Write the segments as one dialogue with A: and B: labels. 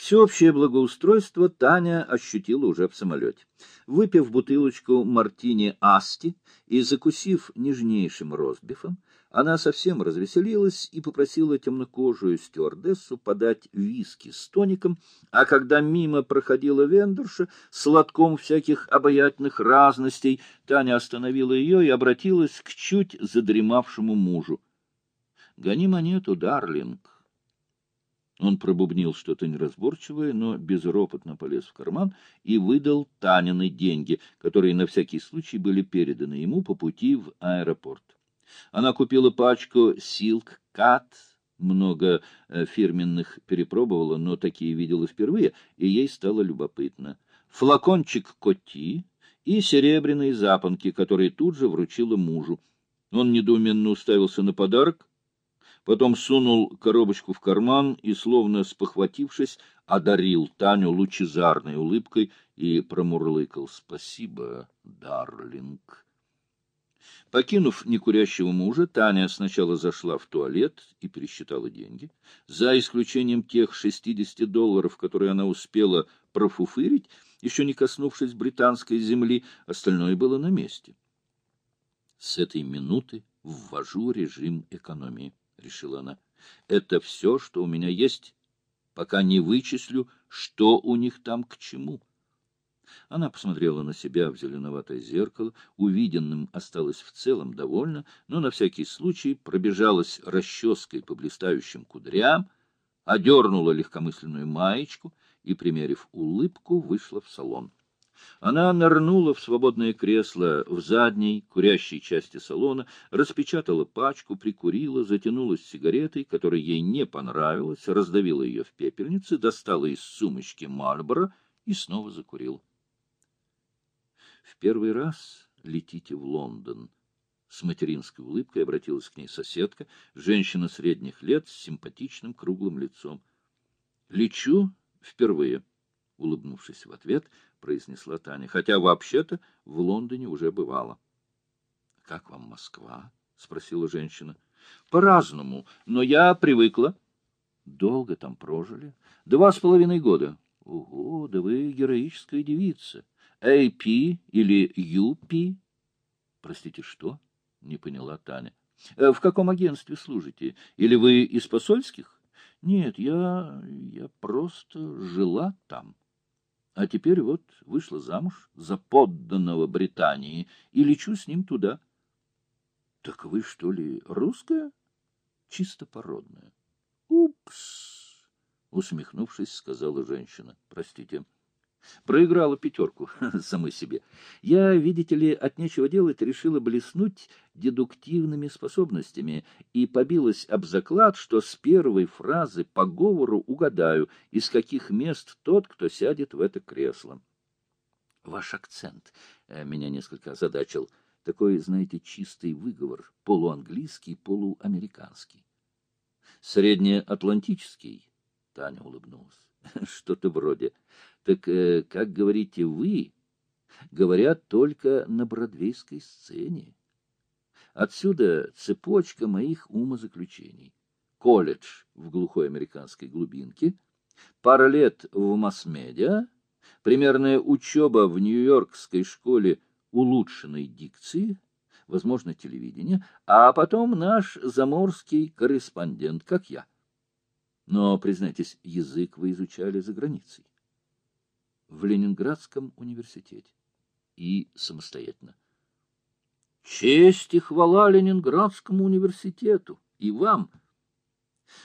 A: Всеобщее благоустройство Таня ощутила уже в самолете. Выпив бутылочку мартини Асти и закусив нежнейшим ростбифом, она совсем развеселилась и попросила темнокожую стюардессу подать виски с тоником, а когда мимо проходила вендорша с лотком всяких обаятельных разностей, Таня остановила ее и обратилась к чуть задремавшему мужу. — Гони монету, Дарлинг. Он пробубнил что-то неразборчивое, но безропотно полез в карман и выдал Танины деньги, которые на всякий случай были переданы ему по пути в аэропорт. Она купила пачку Silk Cat, много э, фирменных перепробовала, но такие видела впервые, и ей стало любопытно. Флакончик Коти и серебряные запонки, которые тут же вручила мужу. Он недоуменно уставился на подарок, потом сунул коробочку в карман и, словно спохватившись, одарил Таню лучезарной улыбкой и промурлыкал «Спасибо, дарлинг». Покинув некурящего мужа, Таня сначала зашла в туалет и пересчитала деньги. За исключением тех 60 долларов, которые она успела профуфырить, еще не коснувшись британской земли, остальное было на месте. С этой минуты ввожу режим экономии. — решила она. — Это все, что у меня есть, пока не вычислю, что у них там к чему. Она посмотрела на себя в зеленоватое зеркало, увиденным осталась в целом довольна, но на всякий случай пробежалась расческой по блистающим кудрям, одернула легкомысленную маечку и, примерив улыбку, вышла в салон. Она нырнула в свободное кресло в задней, курящей части салона, распечатала пачку, прикурила, затянулась сигаретой, которая ей не понравилась, раздавила ее в пепельнице, достала из сумочки Мальборо и снова закурила. В первый раз летите в Лондон. С материнской улыбкой обратилась к ней соседка, женщина средних лет с симпатичным круглым лицом. — Лечу впервые, — улыбнувшись в ответ, —— произнесла Таня, — хотя вообще-то в Лондоне уже бывала. — Как вам Москва? — спросила женщина. — По-разному, но я привыкла. — Долго там прожили? — Два с половиной года. — Ого, да вы героическая девица. AP или UP? — Простите, что? — не поняла Таня. Э, — В каком агентстве служите? Или вы из посольских? — Нет, я... я просто жила там. А теперь вот вышла замуж за подданного Британии и лечу с ним туда. — Так вы, что ли, русская? — Чисто породная. — Упс! — усмехнувшись, сказала женщина. — Простите. — Проиграла пятерку самой себе. Я, видите ли, от нечего делать решила блеснуть дедуктивными способностями и побилась об заклад, что с первой фразы по говору угадаю, из каких мест тот, кто сядет в это кресло. Ваш акцент э, меня несколько озадачил. Такой, знаете, чистый выговор, полуанглийский, полуамериканский. Среднеатлантический, Таня улыбнулась. Что-то вроде. Так, э, как говорите вы, говорят только на бродвейской сцене. Отсюда цепочка моих умозаключений. Колледж в глухой американской глубинке, пара лет в масс-медиа, примерная учеба в Нью-Йоркской школе улучшенной дикции, возможно, телевидение, а потом наш заморский корреспондент, как я. Но, признайтесь, язык вы изучали за границей. В Ленинградском университете. И самостоятельно. Честь и хвала Ленинградскому университету. И вам.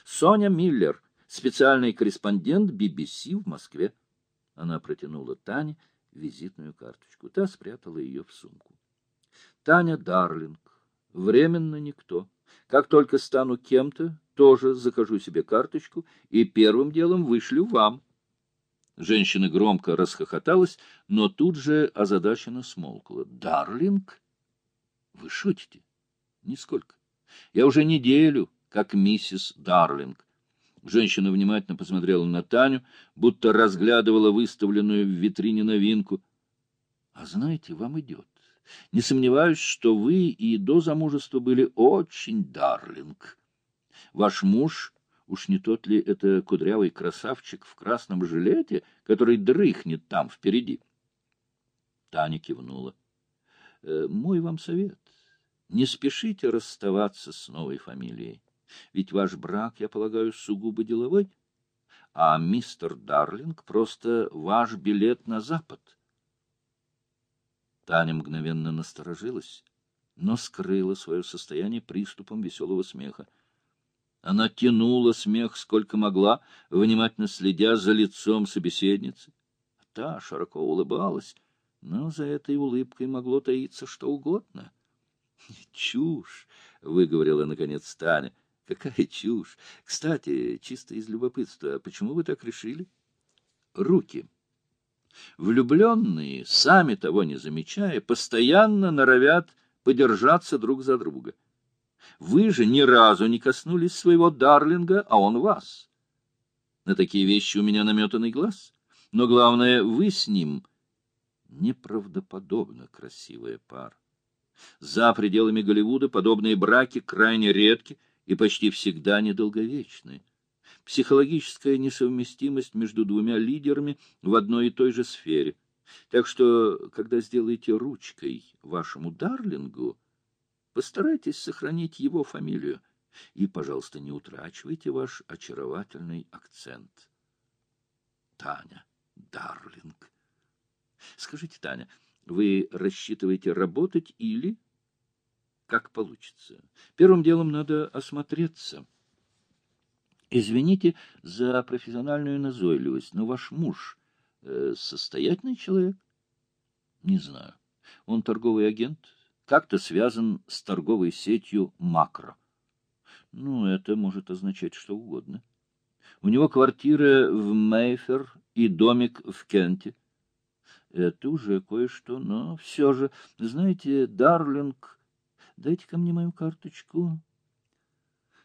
A: Соня Миллер, специальный корреспондент BBC в Москве. Она протянула Тане визитную карточку. Та спрятала ее в сумку. Таня Дарлинг. Временно никто. Как только стану кем-то, тоже закажу себе карточку и первым делом вышлю вам. Женщина громко расхохоталась, но тут же озадаченно смолкла. — Дарлинг? Вы шутите? — Нисколько. Я уже неделю, как миссис Дарлинг. Женщина внимательно посмотрела на Таню, будто разглядывала выставленную в витрине новинку. — А знаете, вам идет. Не сомневаюсь, что вы и до замужества были очень Дарлинг. Ваш муж Уж не тот ли это кудрявый красавчик в красном жилете, который дрыхнет там впереди? Таня кивнула. «Э, — Мой вам совет. Не спешите расставаться с новой фамилией. Ведь ваш брак, я полагаю, сугубо деловой, а мистер Дарлинг просто ваш билет на запад. Таня мгновенно насторожилась, но скрыла свое состояние приступом веселого смеха. Она тянула смех сколько могла, внимательно следя за лицом собеседницы. Та широко улыбалась, но за этой улыбкой могло таиться что угодно. — Чушь! — выговорила, наконец, Таня. — Какая чушь! Кстати, чисто из любопытства, почему вы так решили? — Руки. Влюбленные, сами того не замечая, постоянно норовят подержаться друг за друга. Вы же ни разу не коснулись своего Дарлинга, а он вас. На такие вещи у меня наметанный глаз. Но главное, вы с ним неправдоподобно красивая пара. За пределами Голливуда подобные браки крайне редки и почти всегда недолговечны. Психологическая несовместимость между двумя лидерами в одной и той же сфере. Так что, когда сделаете ручкой вашему Дарлингу, постарайтесь сохранить его фамилию и, пожалуйста, не утрачивайте ваш очаровательный акцент. Таня Дарлинг. Скажите, Таня, вы рассчитываете работать или... Как получится. Первым делом надо осмотреться. Извините за профессиональную назойливость, но ваш муж э, состоятельный человек? Не знаю. Он торговый агент, как-то связан с торговой сетью «Макро». Ну, это может означать что угодно. У него квартира в Мейфер и домик в Кенте. Это уже кое-что, но все же, знаете, Дарлинг, дайте ко мне мою карточку.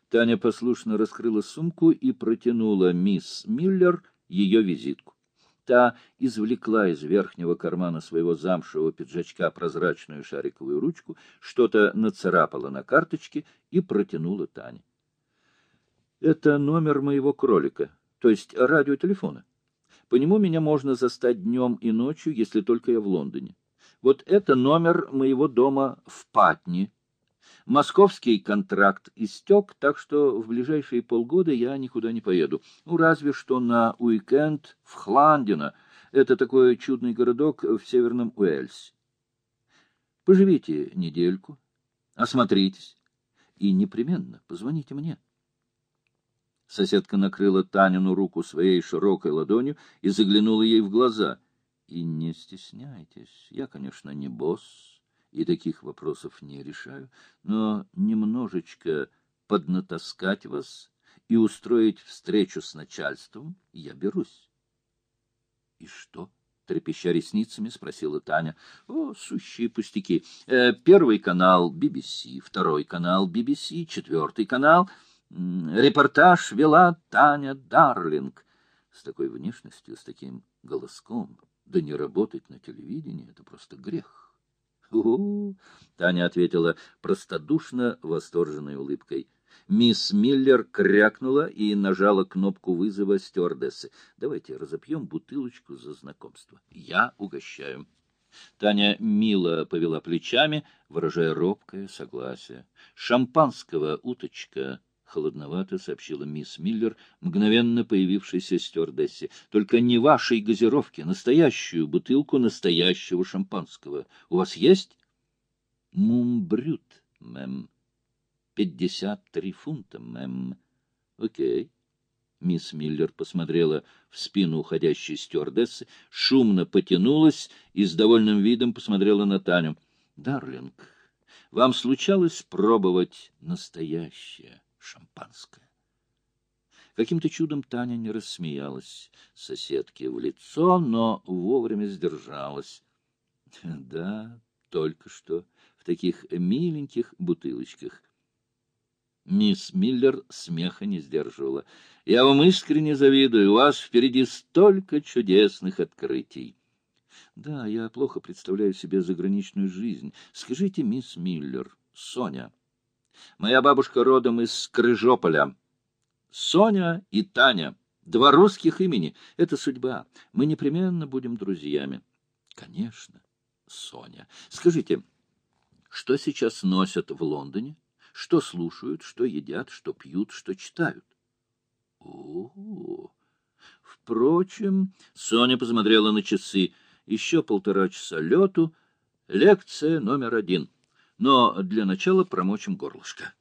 A: Таня послушно раскрыла сумку и протянула мисс Миллер ее визитку. Та извлекла из верхнего кармана своего замшевого пиджачка прозрачную шариковую ручку, что-то нацарапала на карточке и протянула Тане. — Это номер моего кролика, то есть радиотелефона. По нему меня можно застать днем и ночью, если только я в Лондоне. Вот это номер моего дома в Патне. Московский контракт истек, так что в ближайшие полгода я никуда не поеду. Ну, разве что на уикенд в Хландино. Это такой чудный городок в северном Уэльсе. Поживите недельку, осмотритесь и непременно позвоните мне. Соседка накрыла Танину руку своей широкой ладонью и заглянула ей в глаза. — И не стесняйтесь, я, конечно, не босс и таких вопросов не решаю, но немножечко поднатаскать вас и устроить встречу с начальством я берусь. — И что? — трепеща ресницами, спросила Таня. — О, сущие пустяки. Э, первый канал BBC, второй канал BBC, четвертый канал... Репортаж вела Таня Дарлинг. С такой внешностью, с таким голоском. Да не работать на телевидении — это просто грех. «У-у-у!» — Таня ответила простодушно, восторженной улыбкой. Мисс Миллер крякнула и нажала кнопку вызова стюардессы. «Давайте разопьем бутылочку за знакомство. Я угощаю». Таня мило повела плечами, выражая робкое согласие. «Шампанского, уточка!» — холодновато сообщила мисс Миллер, мгновенно появившейся стюардессе. — Только не вашей газировки, настоящую бутылку настоящего шампанского. У вас есть? — Мумбрют, мэм. — Пятьдесят три фунта, мэм. — Окей. Мисс Миллер посмотрела в спину уходящей стюардессы, шумно потянулась и с довольным видом посмотрела на Таню. — Дарлинг, вам случалось пробовать настоящее? — шампанское. Каким-то чудом Таня не рассмеялась соседке в лицо, но вовремя сдержалась. Да, только что, в таких миленьких бутылочках. Мисс Миллер смеха не сдерживала. «Я вам искренне завидую, у вас впереди столько чудесных открытий». «Да, я плохо представляю себе заграничную жизнь. Скажите, мисс Миллер, Соня...» Моя бабушка родом из Крыжополя. Соня и Таня. Два русских имени. Это судьба. Мы непременно будем друзьями. Конечно, Соня. Скажите, что сейчас носят в Лондоне? Что слушают, что едят, что пьют, что читают? О, -о, -о. Впрочем, Соня посмотрела на часы. Еще полтора часа лету. Лекция номер один. Но для начала промочим горлышко.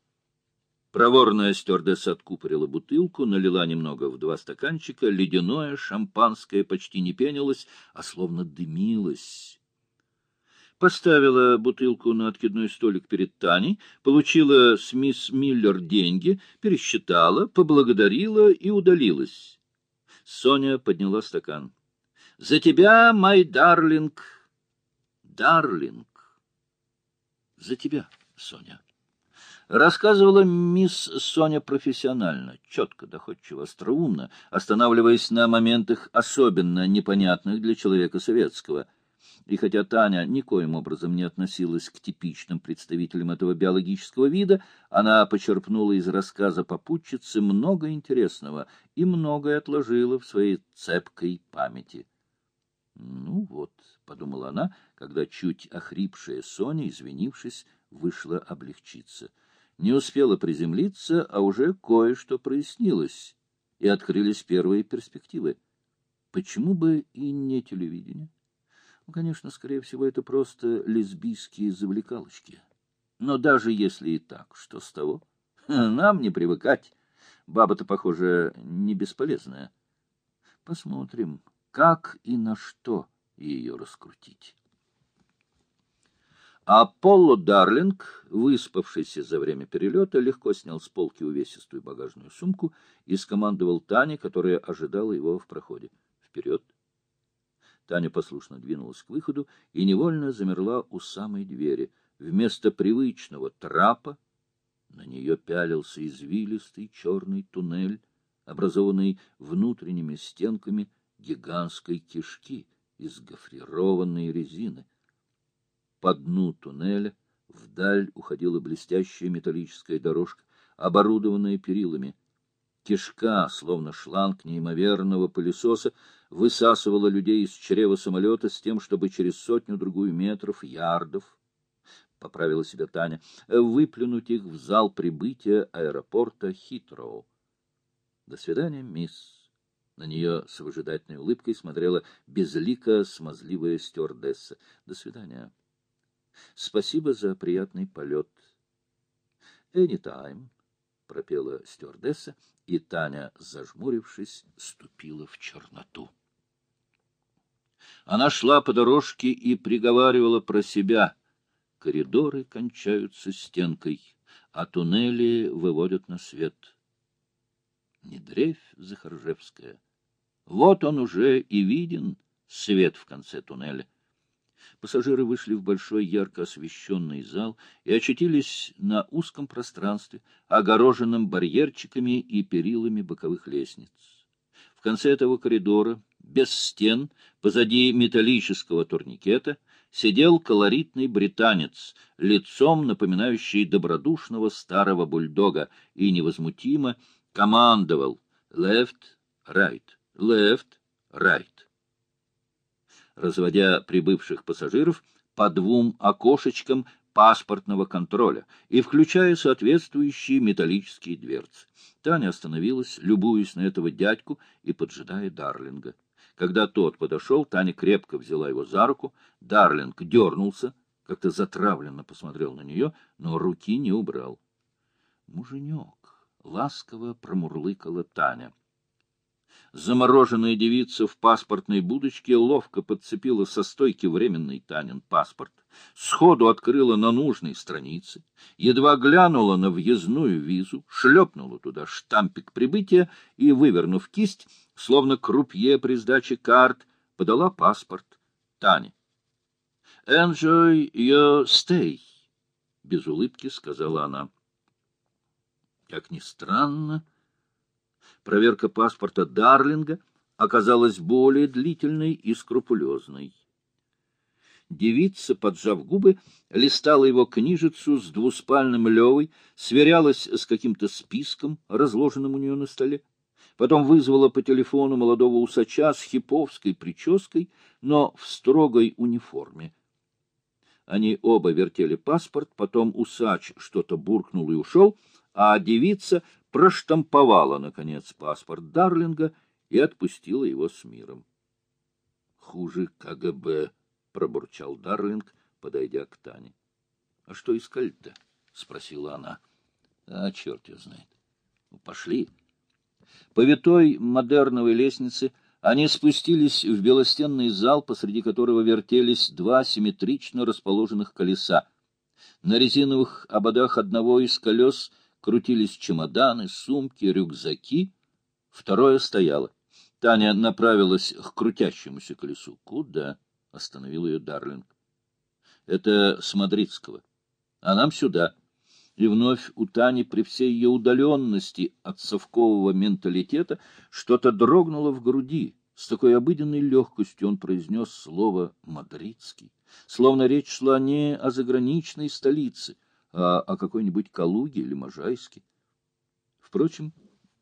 A: Проворная стюардесса откупорила бутылку, налила немного в два стаканчика, ледяное шампанское почти не пенилось, а словно дымилось. Поставила бутылку на откидной столик перед Таней, получила с мисс Миллер деньги, пересчитала, поблагодарила и удалилась. Соня подняла стакан. — За тебя, мой дарлинг! Дарлинг! За тебя, Соня! Рассказывала мисс Соня профессионально, четко, доходчиво, остроумно, останавливаясь на моментах особенно непонятных для человека советского. И хотя Таня никоим образом не относилась к типичным представителям этого биологического вида, она почерпнула из рассказа попутчицы много интересного и многое отложила в своей цепкой памяти. «Ну вот», — подумала она, когда чуть охрипшая Соня, извинившись, вышла облегчиться — не успела приземлиться, а уже кое-что прояснилось, и открылись первые перспективы. Почему бы и не телевидение? Ну, конечно, скорее всего, это просто лесбийские завлекалочки. Но даже если и так, что с того? Нам не привыкать. Баба-то, похоже, не бесполезная. Посмотрим, как и на что ее раскрутить. А Полло Дарлинг, выспавшийся за время перелета, легко снял с полки увесистую багажную сумку и скомандовал Тане, которая ожидала его в проходе. «Вперед!» Таня послушно двинулась к выходу и невольно замерла у самой двери. Вместо привычного трапа на нее пялился извилистый черный туннель, образованный внутренними стенками гигантской кишки из гофрированной резины. По дну туннеля вдаль уходила блестящая металлическая дорожка, оборудованная перилами. Кишка, словно шланг неимоверного пылесоса, высасывала людей из чрева самолета с тем, чтобы через сотню-другую метров, ярдов, поправила себя Таня, выплюнуть их в зал прибытия аэропорта Хитроу. До свидания, мисс. На нее с выжидательной улыбкой смотрела безликая смазливая стюардесса. До свидания. Спасибо за приятный полет. Anytime, пропела стюардесса, и Таня, зажмурившись, ступила в черноту. Она шла по дорожке и приговаривала про себя. Коридоры кончаются стенкой, а туннели выводят на свет. Не дрейфь, Захаржевская. Вот он уже и виден, свет в конце туннеля. Пассажиры вышли в большой ярко освещенный зал и очутились на узком пространстве, огороженном барьерчиками и перилами боковых лестниц. В конце этого коридора, без стен, позади металлического турникета, сидел колоритный британец, лицом напоминающий добродушного старого бульдога, и невозмутимо командовал «left, right, left, right» разводя прибывших пассажиров по двум окошечкам паспортного контроля и включая соответствующие металлические дверцы. Таня остановилась, любуясь на этого дядьку и поджидая Дарлинга. Когда тот подошел, Таня крепко взяла его за руку. Дарлинг дернулся, как-то затравленно посмотрел на нее, но руки не убрал. «Муженек!» — ласково промурлыкала Таня. Замороженная девица в паспортной будочке ловко подцепила со стойки временный Танин паспорт, сходу открыла на нужной странице, едва глянула на въездную визу, шлепнула туда штампик прибытия и, вывернув кисть, словно крупье при сдаче карт, подала паспорт Тане. «Enjoy your stay», — без улыбки сказала она. Как ни странно, — проверка паспорта Дарлинга оказалась более длительной и скрупулезной. Девица, поджав губы, листала его книжицу с двуспальным левой, сверялась с каким-то списком, разложенным у нее на столе. Потом вызвала по телефону молодого усача с хиповской прической, но в строгой униформе. Они оба вертели паспорт, потом усач что-то буркнул и ушел, а девица проштамповала, наконец, паспорт Дарлинга и отпустила его с миром. — Хуже КГБ, — пробурчал Дарлинг, подойдя к Тане. — А что искали-то? — спросила она. — А черт ее знает. Ну, пошли. По витой модерновой лестнице они спустились в белостенный зал, посреди которого вертелись два симметрично расположенных колеса. На резиновых ободах одного из колес крутились чемоданы, сумки, рюкзаки. Второе стояло. Таня направилась к крутящемуся колесу. «Куда?» — остановил ее Дарлинг. «Это с Мадридского. А нам сюда». И вновь у Тани при всей ее удаленности от совкового менталитета что-то дрогнуло в груди. С такой обыденной легкостью он произнес слово «мадридский», словно речь шла не о заграничной столице, а о какой-нибудь Калуге или Можайске. Впрочем,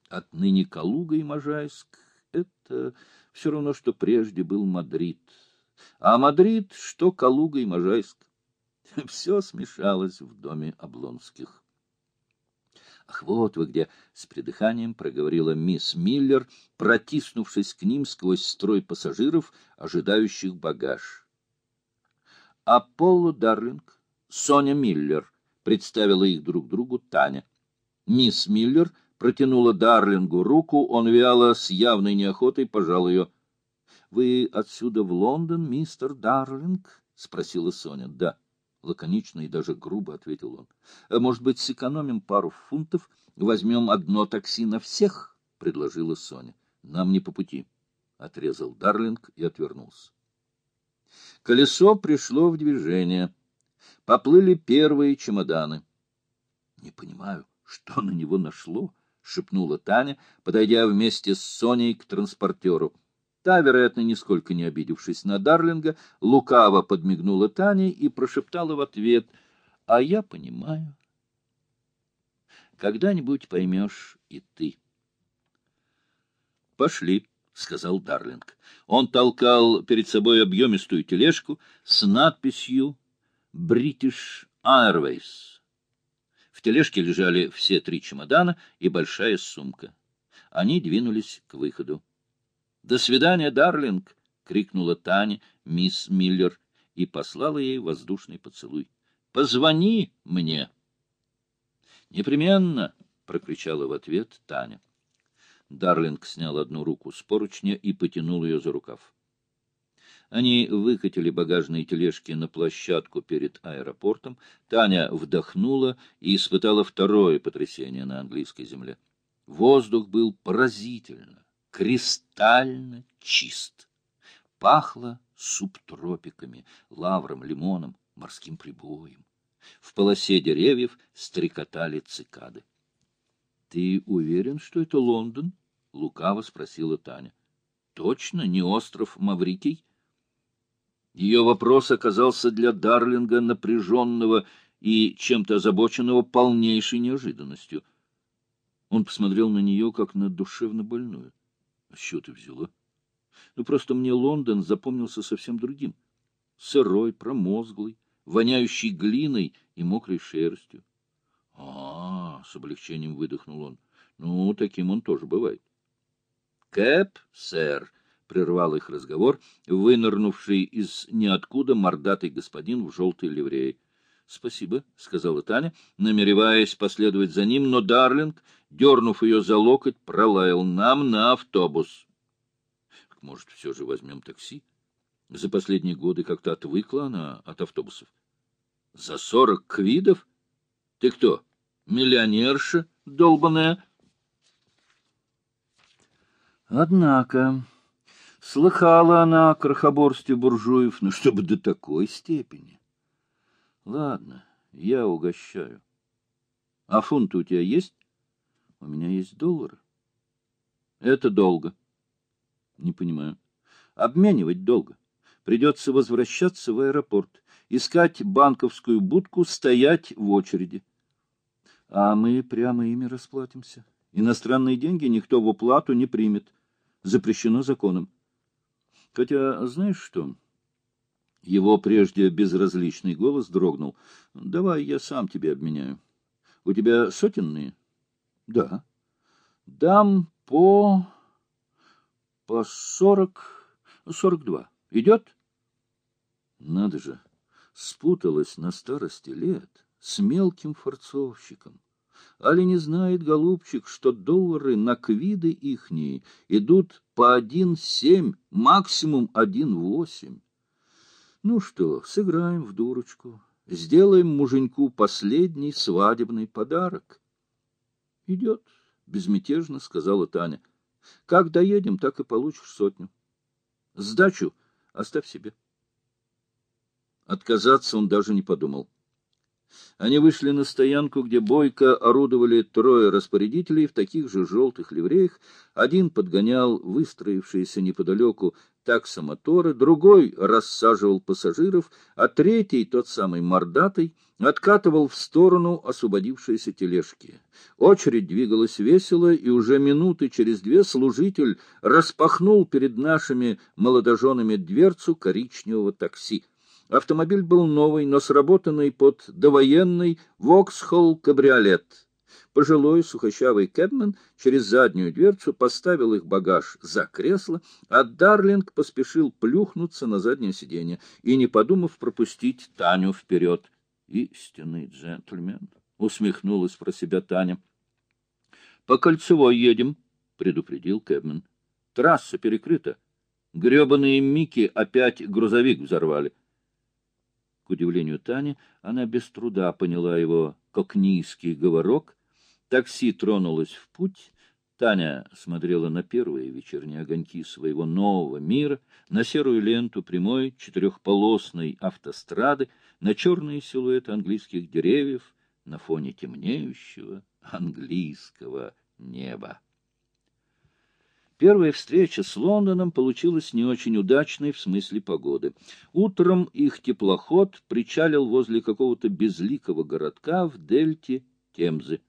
A: отныне Калуга и Можайск — это все равно, что прежде был Мадрид. А Мадрид — что Калуга и Можайск. Все смешалось в доме Облонских. «Ах, вот вы где!» — с придыханием проговорила мисс Миллер, протиснувшись к ним сквозь строй пассажиров, ожидающих багаж. «Аполло Дарлинг, Соня Миллер», — представила их друг другу Таня. Мисс Миллер протянула Дарлингу руку, он вяло, с явной неохотой пожал ее. — Вы отсюда в Лондон, мистер Дарлинг? — спросила Соня. — Да. — лаконично и даже грубо ответил он. «Э, — Может быть, сэкономим пару фунтов, возьмем одно такси на всех? — предложила Соня. — Нам не по пути, — отрезал Дарлинг и отвернулся. Колесо пришло в движение. Поплыли первые чемоданы. — Не понимаю, что на него нашло, — шепнула Таня, подойдя вместе с Соней к транспортеру. Та, вероятно, нисколько не обидевшись на Дарлинга, лукаво подмигнула Тане и прошептала в ответ, «А я понимаю. Когда-нибудь поймешь и ты». «Пошли», — сказал Дарлинг. Он толкал перед собой объемистую тележку с надписью «British Airways». В тележке лежали все три чемодана и большая сумка. Они двинулись к выходу. «До свидания, Дарлинг!» — крикнула Таня, мисс Миллер, и послала ей воздушный поцелуй. «Позвони мне!» «Непременно!» — прокричала в ответ Таня. Дарлинг снял одну руку с поручня и потянул ее за рукав. Они выкатили багажные тележки на площадку перед аэропортом. Таня вдохнула и испытала второе потрясение на английской земле. Воздух был поразительно, кристально чист. Пахло субтропиками, лавром, лимоном, морским прибоем. В полосе деревьев стрекотали цикады. — Ты уверен, что это Лондон? — лукаво спросила Таня. — Точно не остров Маврикий? Ее вопрос оказался для Дарлинга напряженного и чем-то озабоченного полнейшей неожиданностью. Он посмотрел на нее, как на душевно больную. — С чего ты взяла? — Ну, просто мне Лондон запомнился совсем другим. Сырой, промозглый, воняющий глиной и мокрой шерстью. — А, — с облегчением выдохнул он, — ну, таким он тоже бывает. — Кэп, сэр, — прервал их разговор, вынырнувший из ниоткуда мордатый господин в желтой ливрее. — Спасибо, — сказала Таня, намереваясь последовать за ним, но Дарлинг, дернув ее за локоть, пролаял нам на автобус. — Может, все же возьмем такси? За последние годы как-то отвыкла она от автобусов. — За сорок квидов? Ты кто, миллионерша долбаная? Однако... Слыхала она о крохоборстве буржуев, но чтобы до такой степени. Ладно, я угощаю. А фунты у тебя есть? У меня есть доллары. Это долго. Не понимаю. Обменивать долго. Придется возвращаться в аэропорт, искать банковскую будку, стоять в очереди. А мы прямо ими расплатимся. Иностранные деньги никто в уплату не примет. Запрещено законом. Хотя, знаешь что... Его прежде безразличный голос дрогнул. — Давай я сам тебе обменяю. У тебя сотенные? — Да. — Дам по... по сорок... сорок два. Идет? Надо же, спуталась на старости лет с мелким форцовщиком. Али не знает, голубчик, что доллары на квиды ихние идут по один семь, максимум один восемь. Ну что, сыграем в дурочку, сделаем муженьку последний свадебный подарок. — Идет, — безмятежно сказала Таня. — Как доедем, так и получишь сотню. Сдачу оставь себе. Отказаться он даже не подумал. Они вышли на стоянку, где бойко орудовали трое распорядителей в таких же желтых ливреях. Один подгонял выстроившиеся неподалеку таксомоторы, другой рассаживал пассажиров, а третий, тот самый мордатый, откатывал в сторону освободившиеся тележки. Очередь двигалась весело, и уже минуты через две служитель распахнул перед нашими молодоженами дверцу коричневого такси. Автомобиль был новый, но сработанный под довоенный «Воксхолл-кабриолет». Пожилой сухощавый кэбмен через заднюю дверцу поставил их багаж за кресло, а Дарлинг поспешил плюхнуться на заднее сиденье и, не подумав, пропустить Таню вперед. «Истинный джентльмен!» — усмехнулась про себя Таня. «По кольцевой едем», — предупредил Кэбмен. «Трасса перекрыта. Гребаные Мики опять грузовик взорвали». К удивлению Тани, она без труда поняла его кокнийский говорок. Такси тронулось в путь. Таня смотрела на первые вечерние огоньки своего нового мира, на серую ленту прямой четырехполосной автострады, на черные силуэты английских деревьев на фоне темнеющего английского неба. Первая встреча с Лондоном получилась не очень удачной в смысле погоды. Утром их теплоход причалил возле какого-то безликого городка в дельте Темзы.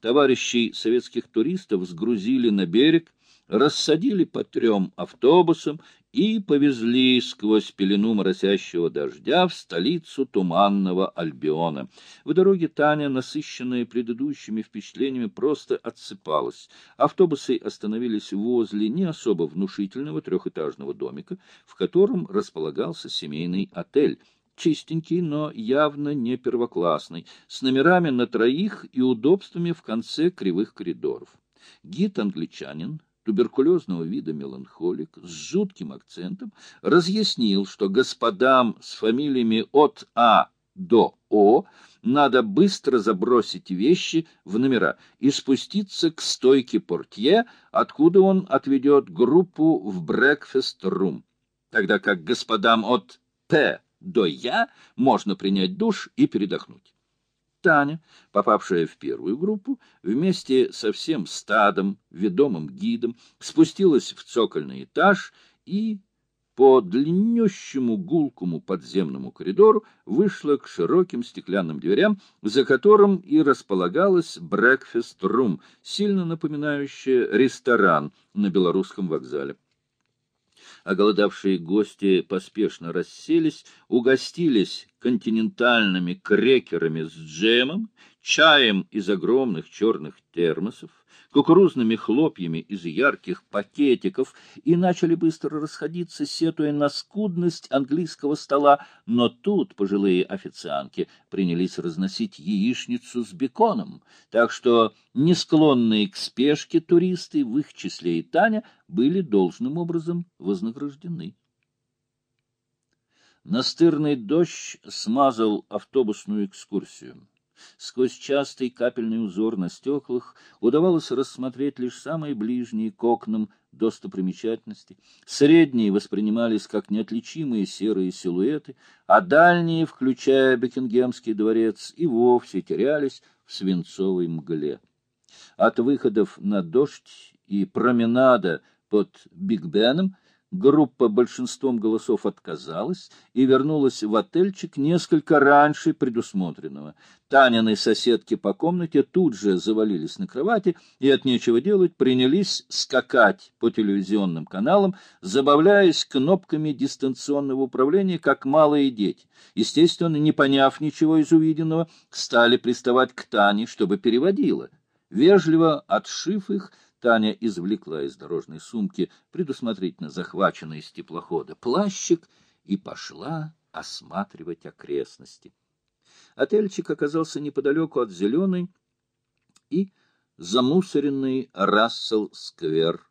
A: Товарищей советских туристов сгрузили на берег, рассадили по трем автобусам и повезли сквозь пелену моросящего дождя в столицу туманного Альбиона. В дороге Таня, насыщенная предыдущими впечатлениями, просто отсыпалась. Автобусы остановились возле не особо внушительного трехэтажного домика, в котором располагался семейный отель — чистенький, но явно не первоклассный, с номерами на троих и удобствами в конце кривых коридоров. Гид-англичанин туберкулезного вида меланхолик с жутким акцентом разъяснил, что господам с фамилиями от А до О надо быстро забросить вещи в номера и спуститься к стойке портье, откуда он отведет группу в брекфест-рум, тогда как господам от П до Я можно принять душ и передохнуть. Таня, попавшая в первую группу, вместе со всем стадом, ведомым гидом, спустилась в цокольный этаж и по длиннющему гулкому подземному коридору вышла к широким стеклянным дверям, за которым и располагалась брекфест-рум, сильно напоминающая ресторан на белорусском вокзале. Оголодавшие гости поспешно расселись, угостились континентальными крекерами с джемом, чаем из огромных черных термосов, кукурузными хлопьями из ярких пакетиков и начали быстро расходиться, сетуя на скудность английского стола, но тут пожилые официантки принялись разносить яичницу с беконом, так что не склонные к спешке туристы, в их числе и Таня, были должным образом вознаграждены. Настырный дождь смазал автобусную экскурсию. Сквозь частый капельный узор на стеклах удавалось рассмотреть лишь самые ближние к окнам достопримечательности. Средние воспринимались как неотличимые серые силуэты, а дальние, включая Бекингемский дворец, и вовсе терялись в свинцовой мгле. От выходов на дождь и променада под Биг Беном группа большинством голосов отказалась и вернулась в отельчик несколько раньше предусмотренного. Танины соседки по комнате тут же завалились на кровати и от нечего делать принялись скакать по телевизионным каналам, забавляясь кнопками дистанционного управления, как малые дети. Естественно, не поняв ничего из увиденного, стали приставать к Тане, чтобы переводила. Вежливо отшив их, Таня извлекла из дорожной сумки предусмотрительно захваченный из теплохода плащик и пошла осматривать окрестности. Отельчик оказался неподалеку от зеленой и замусоренной Рассел-сквер